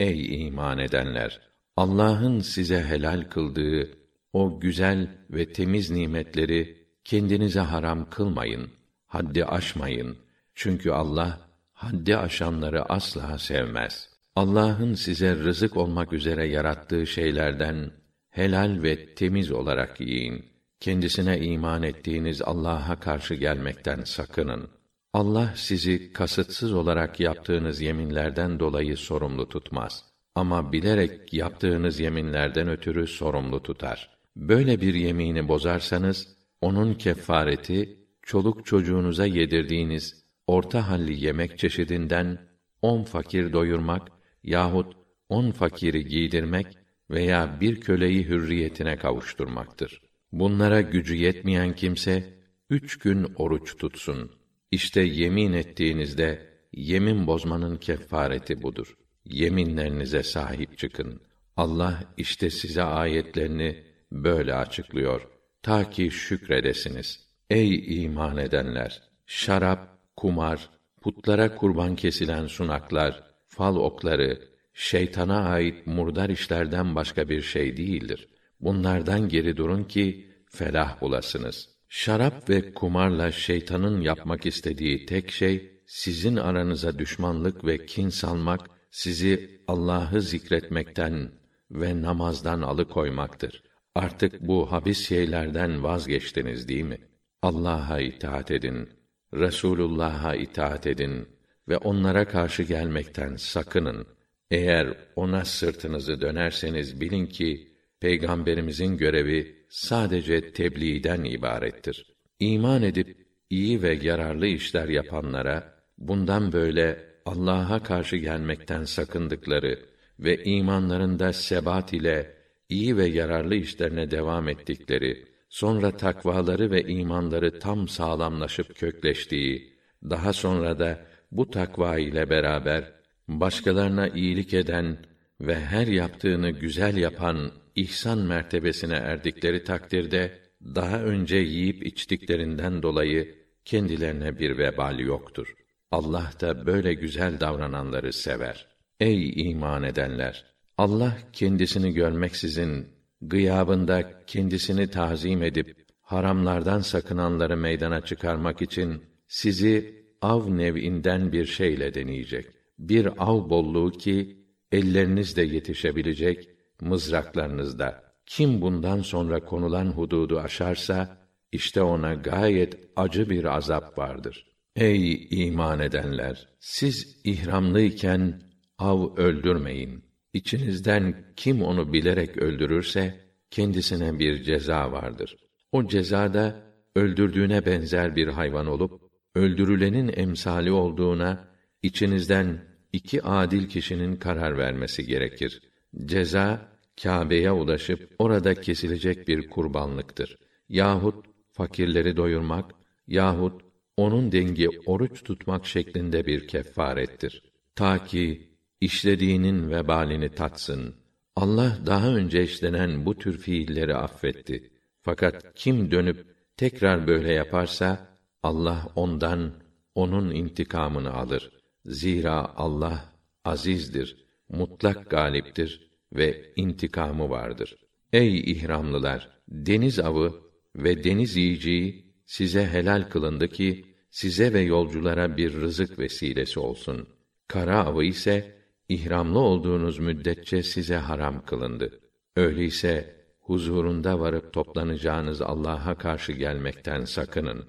Ey iman edenler! Allah'ın size helal kıldığı o güzel ve temiz nimetleri kendinize haram kılmayın, haddi aşmayın. Çünkü Allah haddi aşanları asla sevmez. Allah'ın size rızık olmak üzere yarattığı şeylerden helal ve temiz olarak yiyin. Kendisine iman ettiğiniz Allah'a karşı gelmekten sakının. Allah sizi kasıtsız olarak yaptığınız yeminlerden dolayı sorumlu tutmaz. Ama bilerek yaptığınız yeminlerden ötürü sorumlu tutar. Böyle bir yemini bozarsanız, onun kefareti, çoluk çocuğunuza yedirdiğiniz orta halli yemek çeşidinden on fakir doyurmak yahut on fakiri giydirmek veya bir köleyi hürriyetine kavuşturmaktır. Bunlara gücü yetmeyen kimse üç gün oruç tutsun. İşte yemin ettiğinizde yemin bozmanın kefareti budur. Yeminlerinize sahip çıkın. Allah işte size ayetlerini böyle açıklıyor ta ki şükredesiniz. Ey iman edenler, şarap, kumar, putlara kurban kesilen sunaklar, fal okları, şeytana ait murdar işlerden başka bir şey değildir. Bunlardan geri durun ki felah bulasınız. Şarap ve kumarla şeytanın yapmak istediği tek şey sizin aranıza düşmanlık ve kin salmak, sizi Allah'ı zikretmekten ve namazdan alıkoymaktır. Artık bu habis şeylerden vazgeçtiniz değil mi? Allah'a itaat edin, Resulullah'a itaat edin ve onlara karşı gelmekten sakının. Eğer ona sırtınızı dönerseniz bilin ki peygamberimizin görevi sadece tebliğden ibarettir. İman edip iyi ve yararlı işler yapanlara bundan böyle Allah'a karşı gelmekten sakındıkları ve imanlarında sebat ile iyi ve yararlı işlerine devam ettikleri, sonra takvaları ve imanları tam sağlamlaşıp kökleştiği, daha sonra da bu takva ile beraber başkalarına iyilik eden ve her yaptığını güzel yapan ihsan mertebesine erdikleri takdirde daha önce yiyip içtiklerinden dolayı kendilerine bir vebal yoktur. Allah da böyle güzel davrananları sever. Ey iman edenler! Allah kendisini görmeksizin gıyabında kendisini tazim edip haramlardan sakınanları meydana çıkarmak için sizi av nev'inden bir şeyle deneyecek. Bir av bolluğu ki ellerinizde yetişebilecek mızraklarınızda. Kim bundan sonra konulan hududu aşarsa işte ona gayet acı bir azap vardır. Ey iman edenler, siz ihramlıyken av öldürmeyin. İçinizden kim onu bilerek öldürürse kendisine bir ceza vardır. O cezada öldürdüğüne benzer bir hayvan olup öldürülenin emsali olduğuna içinizden iki adil kişinin karar vermesi gerekir. Ceza Kâbe'ye ulaşıp orada kesilecek bir kurbanlıktır. Yahut fakirleri doyurmak yahut onun dengi oruç tutmak şeklinde bir kefarettir. Ta ki işlediğinin vebalini tatsın. Allah daha önce işlenen bu tür fiilleri affetti. Fakat kim dönüp tekrar böyle yaparsa Allah ondan onun intikamını alır. Zira Allah azizdir, mutlak galiptir ve intikamı vardır. Ey ihramlılar, deniz avı ve deniz yiyeceği size helal kılındı ki size ve yolculara bir rızık vesilesi olsun. Kara avı ise ihramlı olduğunuz müddetçe size haram kılındı. Öyleyse huzurunda varıp toplanacağınız Allah'a karşı gelmekten sakının.